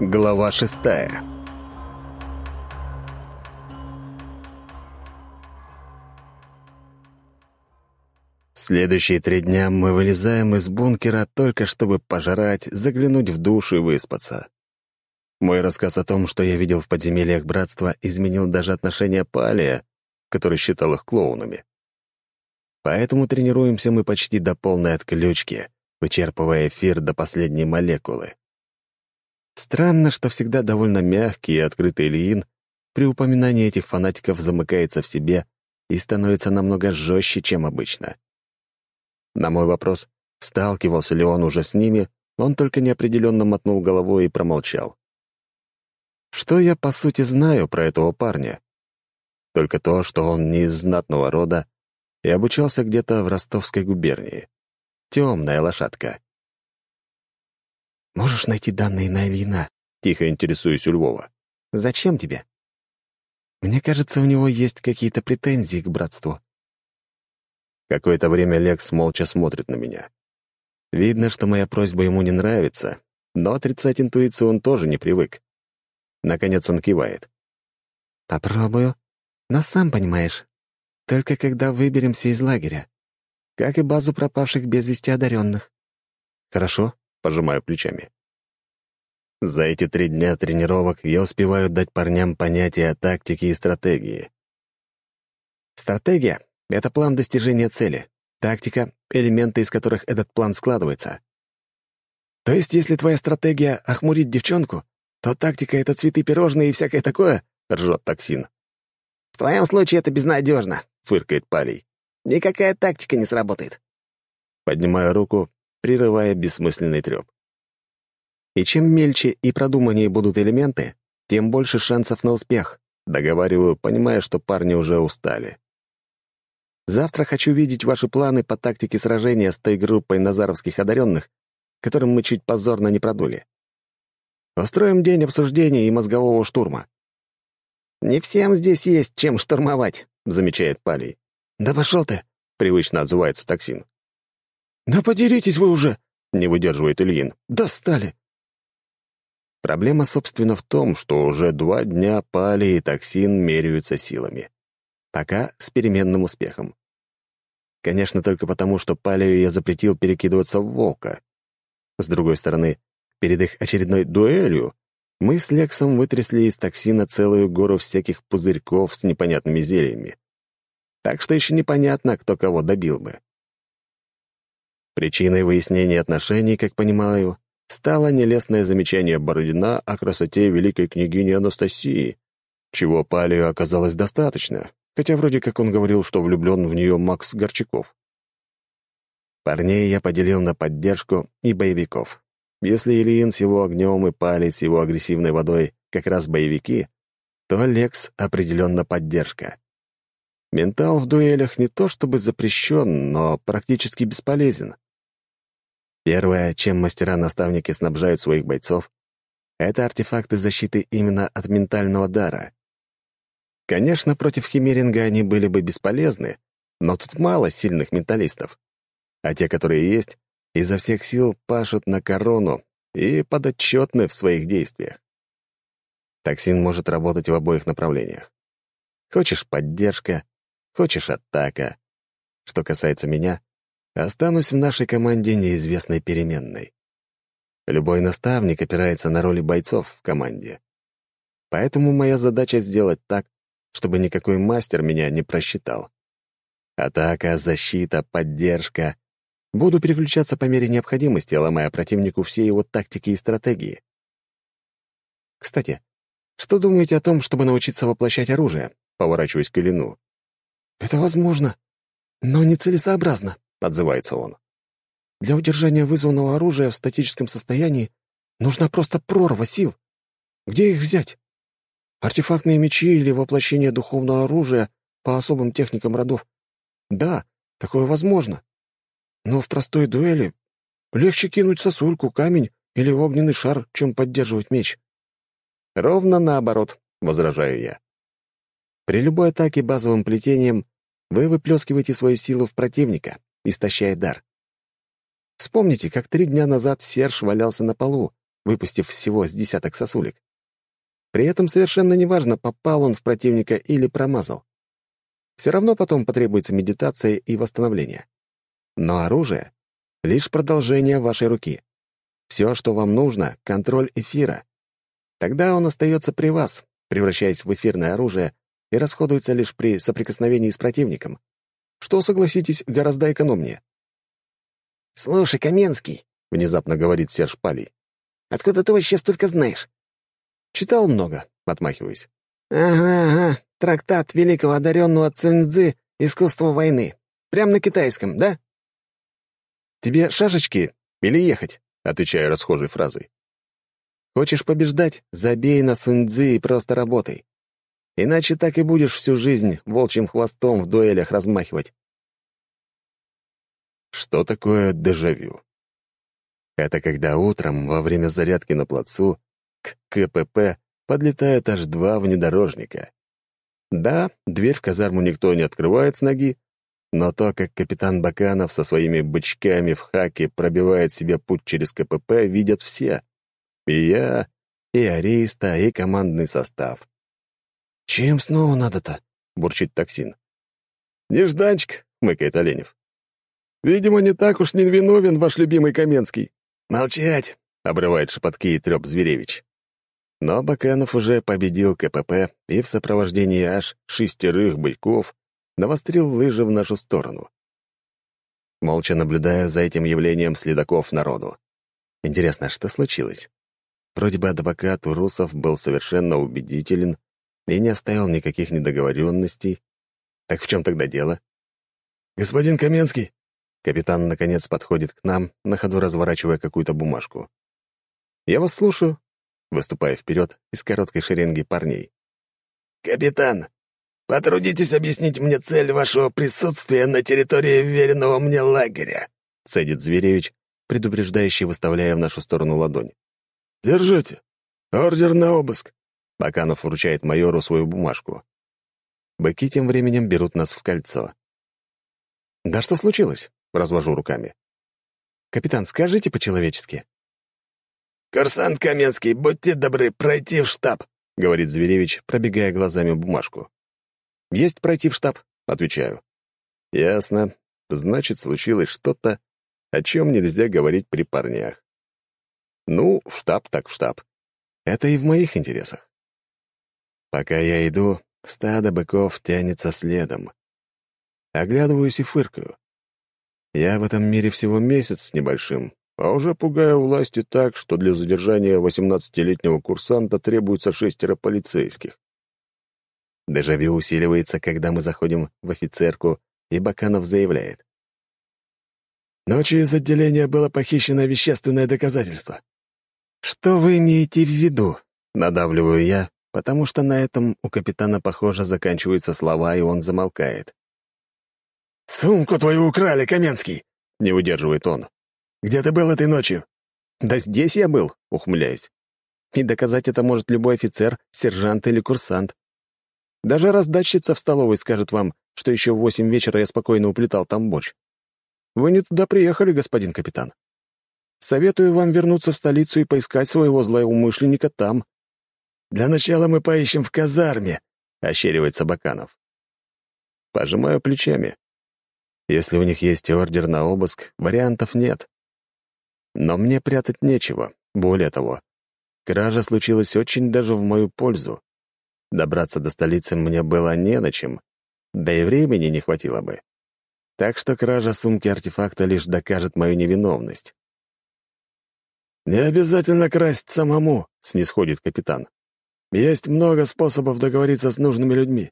Глава шестая Следующие три дня мы вылезаем из бункера только чтобы пожрать, заглянуть в душ и выспаться. Мой рассказ о том, что я видел в подземельях братства, изменил даже отношение Палия, который считал их клоунами. Поэтому тренируемся мы почти до полной отключки, вычерпывая эфир до последней молекулы. Странно, что всегда довольно мягкий и открытый Ильин при упоминании этих фанатиков замыкается в себе и становится намного жестче, чем обычно. На мой вопрос, сталкивался ли он уже с ними, он только неопределенно мотнул головой и промолчал. Что я, по сути, знаю про этого парня? Только то, что он не из знатного рода и обучался где-то в Ростовской губернии. Темная лошадка. «Можешь найти данные на Ильина?» — тихо интересуюсь у Львова. «Зачем тебе?» «Мне кажется, у него есть какие-то претензии к братству». Какое-то время Лекс молча смотрит на меня. Видно, что моя просьба ему не нравится, но отрицать интуицию он тоже не привык. Наконец он кивает. «Попробую. Но сам понимаешь, только когда выберемся из лагеря. Как и базу пропавших без вести одаренных». «Хорошо», — пожимаю плечами. За эти три дня тренировок я успеваю дать парням понятие о тактике и стратегии. Стратегия — это план достижения цели. Тактика — элементы, из которых этот план складывается. То есть, если твоя стратегия — охмурить девчонку, то тактика — это цветы, пирожные и всякое такое?» — ржет токсин. «В твоем случае это безнадежно», — фыркает Палей. «Никакая тактика не сработает». Поднимаю руку, прерывая бессмысленный треп. И чем мельче и продуманнее будут элементы, тем больше шансов на успех, договариваю, понимая, что парни уже устали. Завтра хочу видеть ваши планы по тактике сражения с той группой назаровских одаренных, которым мы чуть позорно не продули. Устроим день обсуждения и мозгового штурма». «Не всем здесь есть чем штурмовать», — замечает Палей. «Да пошел ты», — привычно отзывается токсин. «Да подеритесь вы уже», — не выдерживает Ильин. «Достали». Проблема, собственно, в том, что уже два дня Пали и токсин меряются силами. Пока с переменным успехом. Конечно, только потому, что Палию я запретил перекидываться в волка. С другой стороны, Перед их очередной дуэлью мы с Лексом вытрясли из токсина целую гору всяких пузырьков с непонятными зельями. Так что еще непонятно, кто кого добил бы. Причиной выяснения отношений, как понимаю, стало нелестное замечание Бородина о красоте великой княгини Анастасии, чего Палию оказалось достаточно, хотя вроде как он говорил, что влюблен в нее Макс Горчаков. Парней я поделил на поддержку и боевиков. Если Ильин с его огнем и Пали с его агрессивной водой как раз боевики, то Лекс определенно поддержка. Ментал в дуэлях не то чтобы запрещен, но практически бесполезен. Первое, чем мастера-наставники снабжают своих бойцов, это артефакты защиты именно от ментального дара. Конечно, против Химеринга они были бы бесполезны, но тут мало сильных менталистов. А те, которые есть, изо всех сил пашут на корону и подотчетны в своих действиях. Токсин может работать в обоих направлениях. Хочешь — поддержка, хочешь — атака. Что касается меня, останусь в нашей команде неизвестной переменной. Любой наставник опирается на роли бойцов в команде. Поэтому моя задача сделать так, чтобы никакой мастер меня не просчитал. Атака, защита, поддержка Буду переключаться по мере необходимости, ломая противнику все его тактики и стратегии. Кстати, что думаете о том, чтобы научиться воплощать оружие? Поворачиваюсь к Илину. Это возможно, но нецелесообразно, отзывается он. Для удержания вызванного оружия в статическом состоянии нужна просто прорва сил. Где их взять? Артефактные мечи или воплощение духовного оружия по особым техникам родов? Да, такое возможно. Но в простой дуэли легче кинуть сосульку, камень или огненный шар, чем поддерживать меч. Ровно наоборот, возражаю я. При любой атаке базовым плетением вы выплескиваете свою силу в противника, истощая дар. Вспомните, как три дня назад Серж валялся на полу, выпустив всего с десяток сосулек. При этом совершенно неважно, попал он в противника или промазал. Все равно потом потребуется медитация и восстановление. Но оружие — лишь продолжение вашей руки. Все, что вам нужно — контроль эфира. Тогда он остается при вас, превращаясь в эфирное оружие, и расходуется лишь при соприкосновении с противником, что, согласитесь, гораздо экономнее. «Слушай, Каменский», — внезапно говорит Серж Палий, «откуда ты вообще столько знаешь?» «Читал много», — отмахиваюсь. «Ага, ага, трактат великого одаренного Цинцзы «Искусство войны». Прям на китайском, да?» «Тебе шашечки или ехать?» — отвечаю расхожей фразой. «Хочешь побеждать? Забей на Суньцзы и просто работай. Иначе так и будешь всю жизнь волчьим хвостом в дуэлях размахивать». Что такое дежавю? Это когда утром, во время зарядки на плацу, к КПП подлетает аж два внедорожника. Да, дверь в казарму никто не открывает с ноги, но то, как капитан Баканов со своими бычками в хаке пробивает себе путь через КПП, видят все. И я, и Ариста, и командный состав. «Чем снова надо-то?» — бурчит токсин. «Нежданчик», — хмыкает Оленев. Видимо, не так уж не виновен ваш любимый Каменский». «Молчать!» — обрывает шепотки и трёп Зверевич. Но Баканов уже победил КПП и в сопровождении аж шестерых быков навострил лыжи в нашу сторону. Молча наблюдая за этим явлением следаков народу. Интересно, что случилось? Вроде бы адвокат Урусов был совершенно убедителен и не оставил никаких недоговоренностей. Так в чем тогда дело? «Господин Каменский!» Капитан, наконец, подходит к нам, на ходу разворачивая какую-то бумажку. «Я вас слушаю», выступая вперед из короткой шеренги парней. «Капитан, потрудитесь объяснить мне цель вашего присутствия на территории веренного мне лагеря», цедит Зверевич, предупреждающий, выставляя в нашу сторону ладонь. «Держите. Ордер на обыск». Баканов вручает майору свою бумажку. Быки тем временем берут нас в кольцо. «Да что случилось?» Развожу руками. «Капитан, скажите по-человечески». «Курсант Каменский, будьте добры, пройти в штаб», — говорит Зверевич, пробегая глазами бумажку. «Есть пройти в штаб», — отвечаю. «Ясно. Значит, случилось что-то, о чем нельзя говорить при парнях. Ну, в штаб так в штаб. Это и в моих интересах. Пока я иду, стадо быков тянется следом. Оглядываюсь и фыркаю. Я в этом мире всего месяц с небольшим, а уже пугаю власти так, что для задержания 18-летнего курсанта требуется шестеро полицейских. Дежавю усиливается, когда мы заходим в офицерку, и Баканов заявляет. Ночью из отделения было похищено вещественное доказательство. «Что вы имеете в виду?» — надавливаю я, потому что на этом у капитана, похоже, заканчиваются слова, и он замолкает. «Сумку твою украли, Каменский!» — не удерживает он. «Где ты был этой ночью?» «Да здесь я был», — ухмыляюсь. «И доказать это может любой офицер, сержант или курсант. Даже раздатчица в столовой скажет вам, что еще в восемь вечера я спокойно уплетал там борщ. Вы не туда приехали, господин капитан. Советую вам вернуться в столицу и поискать своего злоумышленника там». «Для начала мы поищем в казарме», — ощеривается Баканов. Пожимаю плечами. Если у них есть ордер на обыск, вариантов нет. Но мне прятать нечего. Более того, кража случилась очень даже в мою пользу. Добраться до столицы мне было не на чем, да и времени не хватило бы. Так что кража сумки артефакта лишь докажет мою невиновность. «Не обязательно красть самому», — снисходит капитан. «Есть много способов договориться с нужными людьми».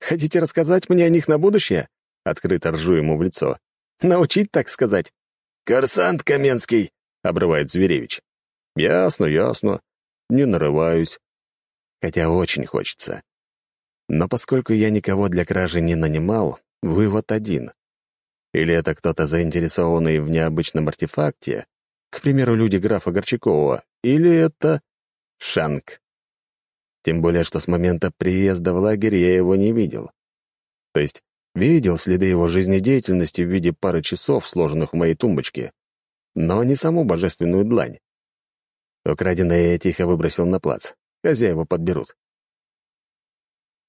«Хотите рассказать мне о них на будущее?» Открыто ржу ему в лицо. «Научить, так сказать?» «Корсант Каменский!» — обрывает Зверевич. «Ясно, ясно. Не нарываюсь. Хотя очень хочется. Но поскольку я никого для кражи не нанимал, вывод один. Или это кто-то заинтересованный в необычном артефакте, к примеру, люди графа Горчакова, или это Шанг. Тем более, что с момента приезда в лагерь я его не видел. То есть Видел следы его жизнедеятельности в виде пары часов, сложенных в моей тумбочке, но не саму божественную длань. Украденное я тихо выбросил на плац. Хозяева подберут.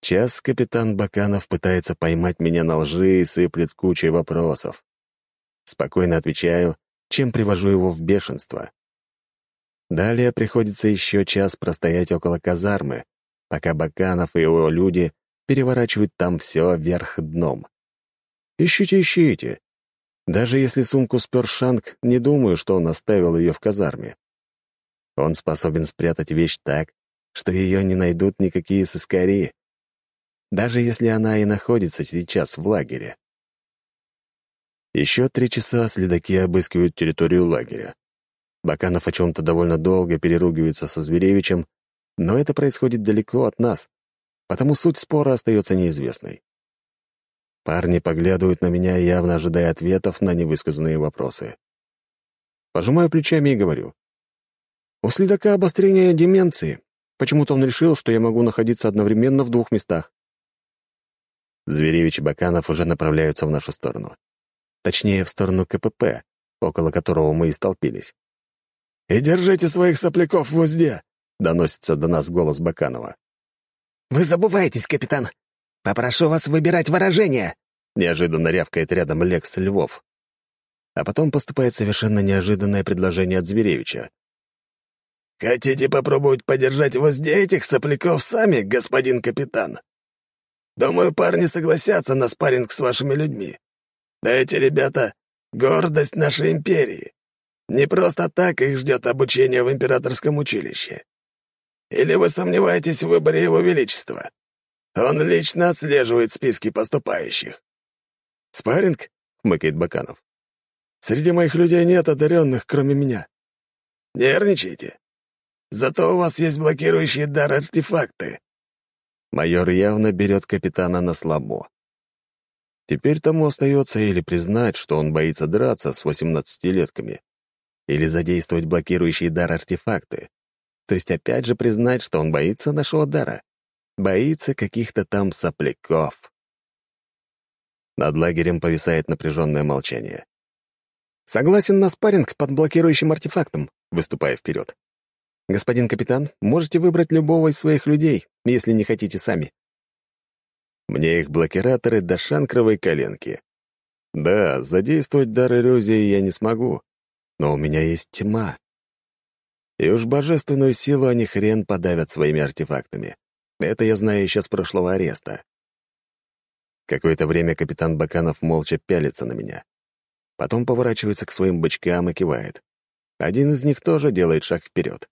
Час капитан Баканов пытается поймать меня на лжи и сыплет кучей вопросов. Спокойно отвечаю, чем привожу его в бешенство. Далее приходится еще час простоять около казармы, пока Баканов и его люди переворачивают там все вверх дном. Ищите, ищите. Даже если сумку спер Шанг, не думаю, что он оставил ее в казарме. Он способен спрятать вещь так, что ее не найдут никакие сыскари, даже если она и находится сейчас в лагере. Еще три часа следаки обыскивают территорию лагеря. Баканов о чем-то довольно долго переругивается со Зверевичем, но это происходит далеко от нас, потому суть спора остается неизвестной. Парни поглядывают на меня, явно ожидая ответов на невысказанные вопросы. Пожимаю плечами и говорю. У следака обострение деменции. Почему-то он решил, что я могу находиться одновременно в двух местах. Зверевич и Баканов уже направляются в нашу сторону. Точнее, в сторону КПП, около которого мы и столпились. «И держите своих сопляков в узде!» — доносится до нас голос Баканова. «Вы забываетесь, капитан! Попрошу вас выбирать выражение!» — неожиданно рявкает рядом Лекс Львов. А потом поступает совершенно неожиданное предложение от Зверевича. «Хотите попробовать подержать в узде этих сопляков сами, господин капитан? Думаю, парни согласятся на спарринг с вашими людьми. Да эти ребята — гордость нашей империи. Не просто так их ждет обучение в императорском училище. Или вы сомневаетесь в выборе его величества? Он лично отслеживает списки поступающих. «Спарринг?» — хмыкает Баканов. «Среди моих людей нет одаренных, кроме меня. Нервничайте. Зато у вас есть блокирующие дар артефакты. Майор явно берет капитана на слабо. Теперь тому остается или признать, что он боится драться с восемнадцатилетками, или задействовать блокирующий дар артефакты. То есть опять же признать, что он боится нашего дара. Боится каких-то там сопляков. Над лагерем повисает напряженное молчание. «Согласен на спарринг под блокирующим артефактом», выступая вперед. «Господин капитан, можете выбрать любого из своих людей, если не хотите сами». Мне их блокираторы до шанкровой коленки. Да, задействовать дар иллюзии я не смогу, но у меня есть тьма. И уж божественную силу они хрен подавят своими артефактами. Это я знаю еще с прошлого ареста. Какое-то время капитан Баканов молча пялится на меня. Потом поворачивается к своим бычкам и кивает. Один из них тоже делает шаг вперед.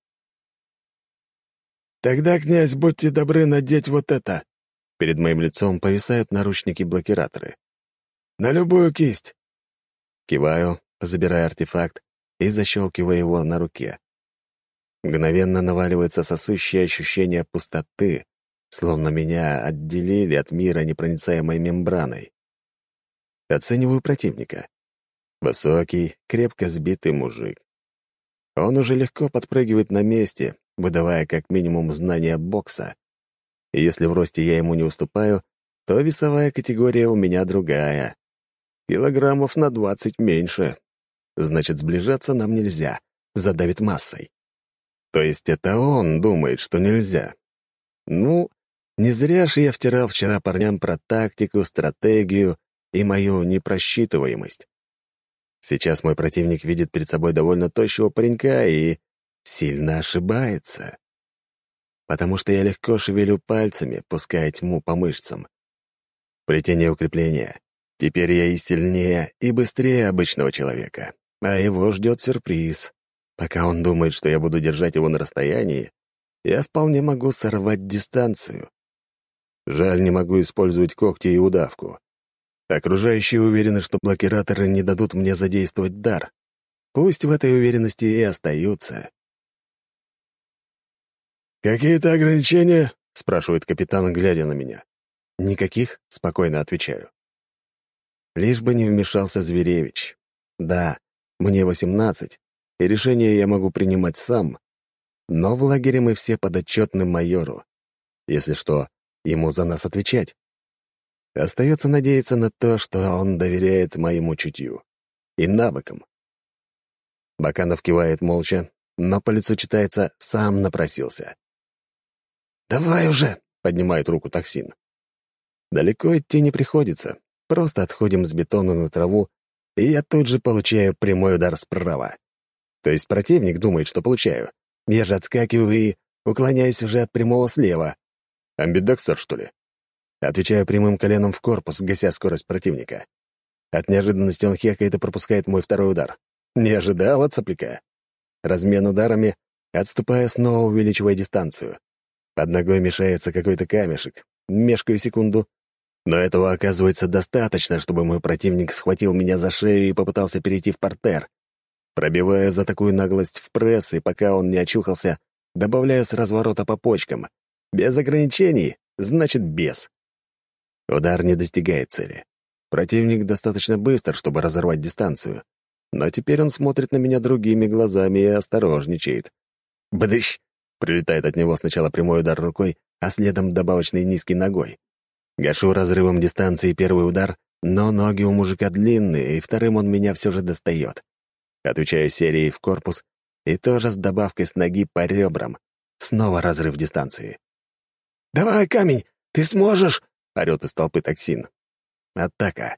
«Тогда, князь, будьте добры надеть вот это!» Перед моим лицом повисают наручники-блокираторы. «На любую кисть!» Киваю, забирая артефакт и защелкивая его на руке. Мгновенно наваливается сосущее ощущение пустоты, словно меня отделили от мира непроницаемой мембраной. Оцениваю противника. Высокий, крепко сбитый мужик. Он уже легко подпрыгивает на месте, выдавая как минимум знания бокса. И если в росте я ему не уступаю, то весовая категория у меня другая. Килограммов на двадцать меньше. Значит, сближаться нам нельзя, задавит массой. То есть это он думает, что нельзя. Ну, не зря же я втирал вчера парням про тактику, стратегию и мою непросчитываемость. Сейчас мой противник видит перед собой довольно тощего паренька и сильно ошибается. Потому что я легко шевелю пальцами, пуская тьму по мышцам. Плетение укрепления. Теперь я и сильнее, и быстрее обычного человека. А его ждет сюрприз. Пока он думает, что я буду держать его на расстоянии, я вполне могу сорвать дистанцию. Жаль, не могу использовать когти и удавку. Окружающие уверены, что блокираторы не дадут мне задействовать дар. Пусть в этой уверенности и остаются. «Какие-то ограничения?» — спрашивает капитан, глядя на меня. «Никаких?» — спокойно отвечаю. Лишь бы не вмешался Зверевич. Да, мне восемнадцать, и решение я могу принимать сам, но в лагере мы все подотчетны майору. Если что, ему за нас отвечать. Остается надеяться на то, что он доверяет моему чутью и навыкам. Баканов кивает молча, но по лицу читается «сам напросился». «Давай уже!» — поднимает руку токсин. Далеко идти не приходится. Просто отходим с бетона на траву, и я тут же получаю прямой удар справа. То есть противник думает, что получаю. Я же отскакиваю и уклоняюсь уже от прямого слева. Амбидекстер, что ли? Отвечаю прямым коленом в корпус, гася скорость противника. От неожиданности он хекает и пропускает мой второй удар. Не ожидал от сопляка. Размен ударами, отступая, снова увеличивая дистанцию. Под ногой мешается какой-то камешек. Мешкаю секунду. Но этого оказывается достаточно, чтобы мой противник схватил меня за шею и попытался перейти в портер. Пробивая за такую наглость в пресс, и пока он не очухался, добавляю с разворота по почкам. Без ограничений, значит, без. Удар не достигает цели. Противник достаточно быстр, чтобы разорвать дистанцию. Но теперь он смотрит на меня другими глазами и осторожничает. «Бдыщ!» — прилетает от него сначала прямой удар рукой, а следом добавочный низкий ногой. Гашу разрывом дистанции первый удар, но ноги у мужика длинные, и вторым он меня все же достает. Отвечаю серией в корпус и тоже с добавкой с ноги по ребрам. Снова разрыв дистанции. «Давай, камень, ты сможешь!» — орёт из толпы токсин. Атака.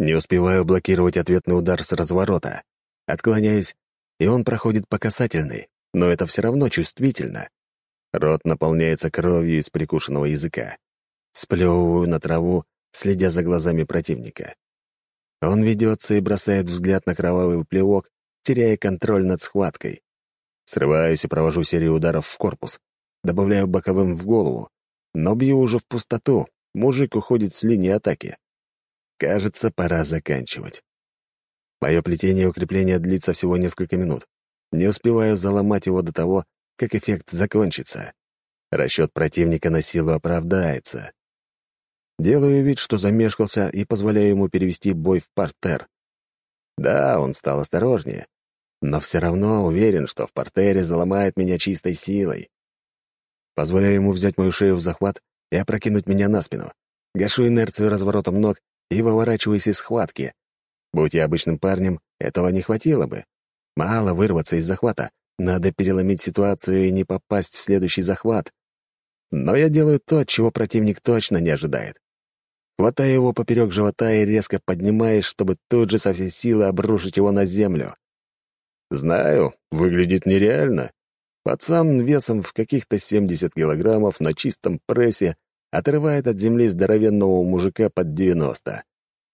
Не успеваю блокировать ответный удар с разворота. Отклоняюсь, и он проходит по касательной, но это все равно чувствительно. Рот наполняется кровью из прикушенного языка. Сплевываю на траву, следя за глазами противника. Он ведется и бросает взгляд на кровавый плевок, теряя контроль над схваткой. Срываюсь и провожу серию ударов в корпус. Добавляю боковым в голову, но бью уже в пустоту. Мужик уходит с линии атаки. Кажется, пора заканчивать. Мое плетение укрепления длится всего несколько минут. Не успеваю заломать его до того, как эффект закончится. Расчет противника на силу оправдается. Делаю вид, что замешкался, и позволяю ему перевести бой в партер. Да, он стал осторожнее, но все равно уверен, что в портере заломает меня чистой силой. Позволяю ему взять мою шею в захват и опрокинуть меня на спину. Гашу инерцию разворотом ног и выворачиваюсь из схватки. Будь я обычным парнем, этого не хватило бы. Мало вырваться из захвата, надо переломить ситуацию и не попасть в следующий захват. Но я делаю то, чего противник точно не ожидает. Хватаю его поперек живота и резко поднимаешь, чтобы тут же со всей силы обрушить его на землю. Знаю, выглядит нереально. Пацан весом в каких-то 70 килограммов на чистом прессе отрывает от земли здоровенного мужика под 90.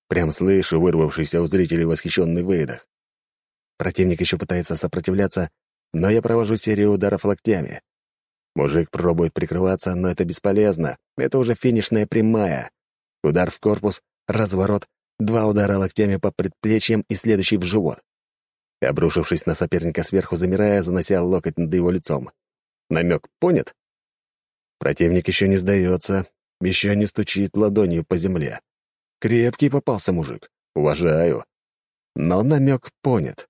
Прям слышу вырвавшийся у зрителей восхищенный выдох. Противник еще пытается сопротивляться, но я провожу серию ударов локтями. Мужик пробует прикрываться, но это бесполезно. Это уже финишная прямая. Удар в корпус, разворот, два удара локтями по предплечьям и следующий в живот. Обрушившись на соперника сверху, замирая, занося локоть над его лицом. Намек понят? Противник еще не сдается, еще не стучит ладонью по земле. Крепкий попался мужик. Уважаю. Но намек понят.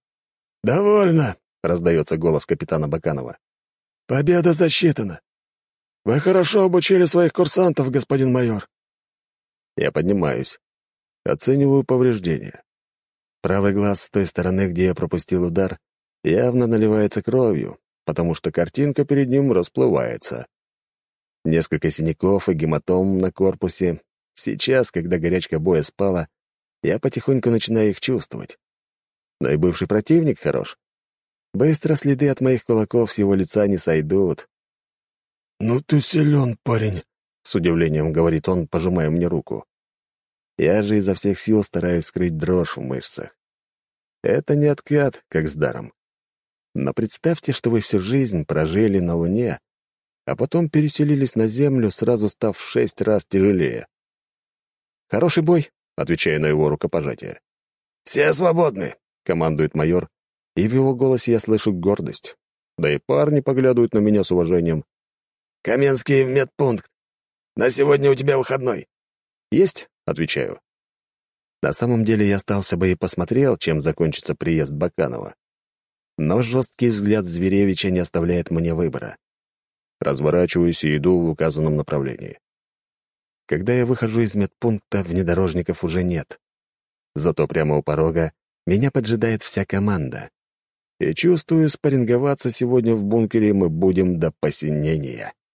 «Довольно!» — раздается голос капитана Баканова. «Победа засчитана. Вы хорошо обучили своих курсантов, господин майор». Я поднимаюсь. Оцениваю повреждения. Правый глаз с той стороны, где я пропустил удар, явно наливается кровью, потому что картинка перед ним расплывается. Несколько синяков и гематом на корпусе. Сейчас, когда горячка боя спала, я потихоньку начинаю их чувствовать. Но и бывший противник хорош. Быстро следы от моих кулаков с его лица не сойдут. «Ну ты силен, парень», — с удивлением говорит он, пожимая мне руку. Я же изо всех сил стараюсь скрыть дрожь в мышцах. Это не откат, как с даром. Но представьте, что вы всю жизнь прожили на Луне, а потом переселились на Землю, сразу став в шесть раз тяжелее. «Хороший бой», — отвечаю на его рукопожатие. «Все свободны», — командует майор, и в его голосе я слышу гордость. Да и парни поглядывают на меня с уважением. «Каменский медпункт. На сегодня у тебя выходной». «Есть», — отвечаю. На самом деле я остался бы и посмотрел, чем закончится приезд Баканова. Но жесткий взгляд Зверевича не оставляет мне выбора. Разворачиваюсь и иду в указанном направлении. Когда я выхожу из медпункта, внедорожников уже нет. Зато прямо у порога меня поджидает вся команда. И чувствую, спарринговаться сегодня в бункере мы будем до посинения.